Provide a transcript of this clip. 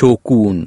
shogun